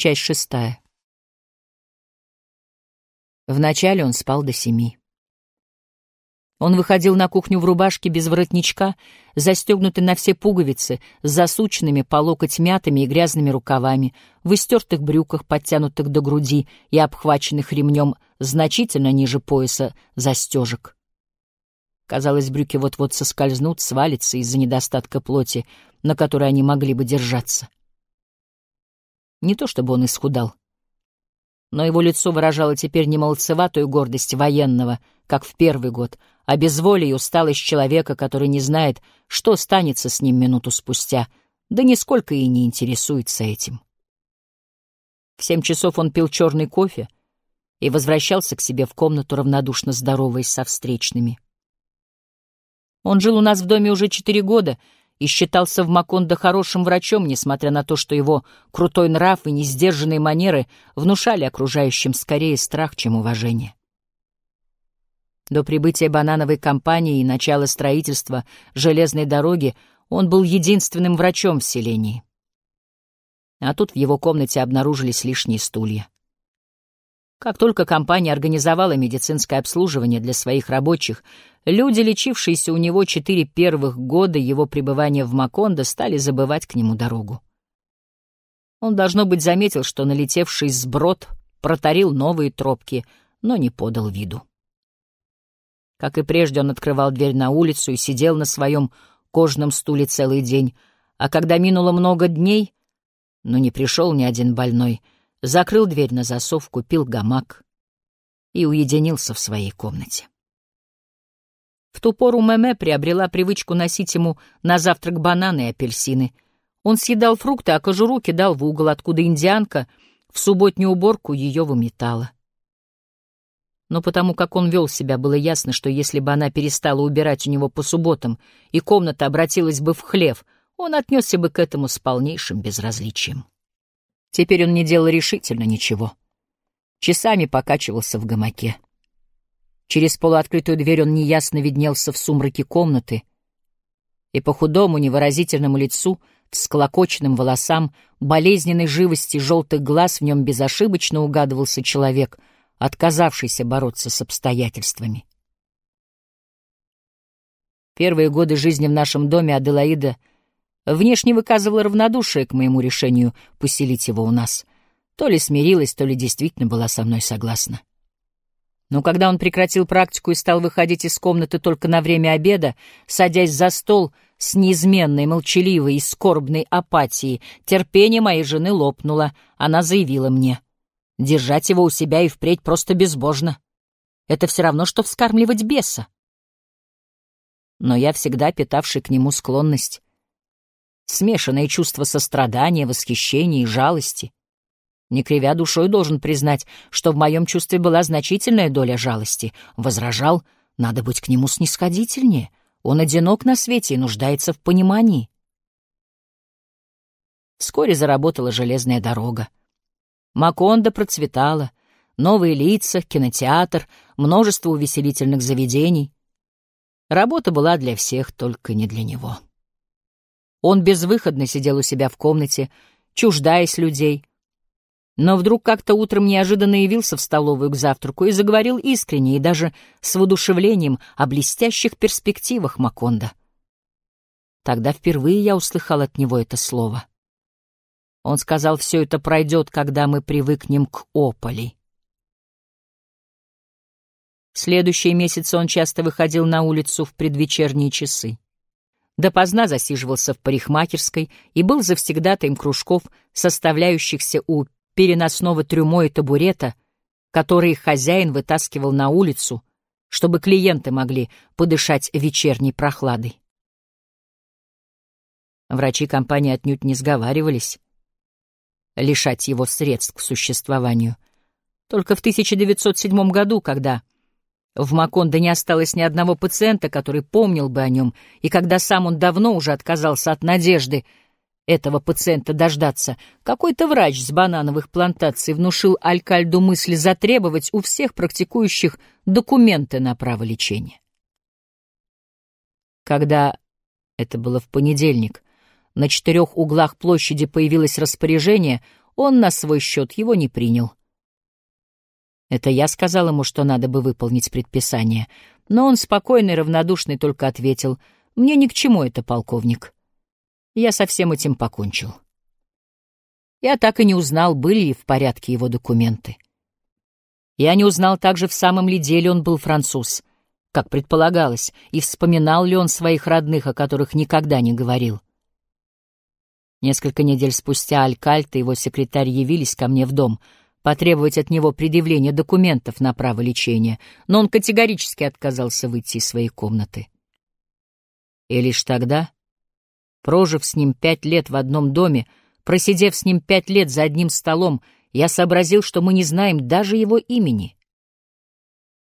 Часть шестая. Вначале он спал до семи. Он выходил на кухню в рубашке без воротничка, застегнутый на все пуговицы, с засученными по локоть мятыми и грязными рукавами, в истертых брюках, подтянутых до груди и обхваченных ремнем значительно ниже пояса застежек. Казалось, брюки вот-вот соскользнут, свалятся из-за недостатка плоти, на которой они могли бы держаться. Не то чтобы он исхудал, но его лицо выражало теперь не молодцеватую гордость военного, как в первый год, а безволие и усталость человека, который не знает, что станется с ним минуту спустя, да нисколько и не интересуется этим. В семь часов он пил черный кофе и возвращался к себе в комнату, равнодушно здороваясь со встречными. Он жил у нас в доме уже четыре года — и считался в Макондо хорошим врачом, несмотря на то, что его крутой нрав и несдержанные манеры внушали окружающим скорее страх, чем уважение. До прибытия банановой компании и начала строительства железной дороги он был единственным врачом в селении. А тут в его комнате обнаружились лишние стулья. Как только компания организовала медицинское обслуживание для своих рабочих, люди, лечившиеся у него четыре первых года его пребывания в Макондо, стали забывать к нему дорогу. Он, должно быть, заметил, что налетевший сброд протарил новые тропки, но не подал виду. Как и прежде, он открывал дверь на улицу и сидел на своем кожаном стуле целый день, а когда минуло много дней, но не пришел ни один больной — закрыл дверь на засов, купил гамак и уединился в своей комнате. В ту пору Мэмэ приобрела привычку носить ему на завтрак бананы и апельсины. Он съедал фрукты, а кожуру кидал в угол, откуда индианка в субботнюю уборку ее выметала. Но потому как он вел себя, было ясно, что если бы она перестала убирать у него по субботам и комната обратилась бы в хлев, он отнесся бы к этому с полнейшим безразличием. Теперь он не делал решительно ничего. Часами покачивался в гамаке. Через полуоткрытую дверь он неясно виднелся в сумраке комнаты, и по худому невыразительному лицу, всклокоченным волосам, болезненной живости желтых глаз в нем безошибочно угадывался человек, отказавшийся бороться с обстоятельствами. Первые годы жизни в нашем доме Аделаида — Внешне выказывала равнодушие к моему решению поселить его у нас. То ли смирилась, то ли действительно была со мной согласна. Но когда он прекратил практику и стал выходить из комнаты только на время обеда, садясь за стол с неизменной, молчаливой и скорбной апатией, терпение моей жены лопнуло. Она заявила мне, держать его у себя и впредь просто безбожно. Это все равно, что вскармливать беса. Но я, всегда питавший к нему склонность, смешанное чувство сострадания, восхищения и жалости. Не кривя душой должен признать, что в моем чувстве была значительная доля жалости. Возражал, надо быть к нему снисходительнее. Он одинок на свете и нуждается в понимании. Вскоре заработала железная дорога. Макондо процветала, новые лица, кинотеатр, множество увеселительных заведений. Работа была для всех, только не для него. Он безвыходно сидел у себя в комнате, чуждаясь людей. Но вдруг как-то утром неожиданно явился в столовую к завтраку и заговорил искренне и даже с воодушевлением о блестящих перспективах Маконда. Тогда впервые я услыхал от него это слово. Он сказал, все это пройдет, когда мы привыкнем к ополи. Следующие месяцы он часто выходил на улицу в предвечерние часы допоздна засиживался в парикмахерской и был завсегдатаем кружков, составляющихся у переносного трюмо и табурета, которые хозяин вытаскивал на улицу, чтобы клиенты могли подышать вечерней прохладой. Врачи компании отнюдь не сговаривались лишать его средств к существованию. Только в 1907 году, когда в Макондо не осталось ни одного пациента, который помнил бы о нем, и когда сам он давно уже отказался от надежды этого пациента дождаться, какой-то врач с банановых плантаций внушил Алькальду мысль затребовать у всех практикующих документы на право лечения. Когда, это было в понедельник, на четырех углах площади появилось распоряжение, Он на свой счет его не принял. Это я сказал ему, что надо бы выполнить предписание, но он спокойный, равнодушный только ответил, «Мне ни к чему это, полковник. Я со всем этим покончил». Я так и не узнал, были ли в порядке его документы. Я не узнал также, в самом ли деле он был француз, как предполагалось, и вспоминал ли он своих родных, о которых никогда не говорил. Несколько недель спустя Алькальт и его секретарь явились ко мне в дом потребовать от него предъявления документов на право лечения, но он категорически отказался выйти из своей комнаты. И лишь тогда, прожив с ним пять лет в одном доме, Просидев с ним пять лет за одним столом, я сообразил, что мы не знаем даже его имени.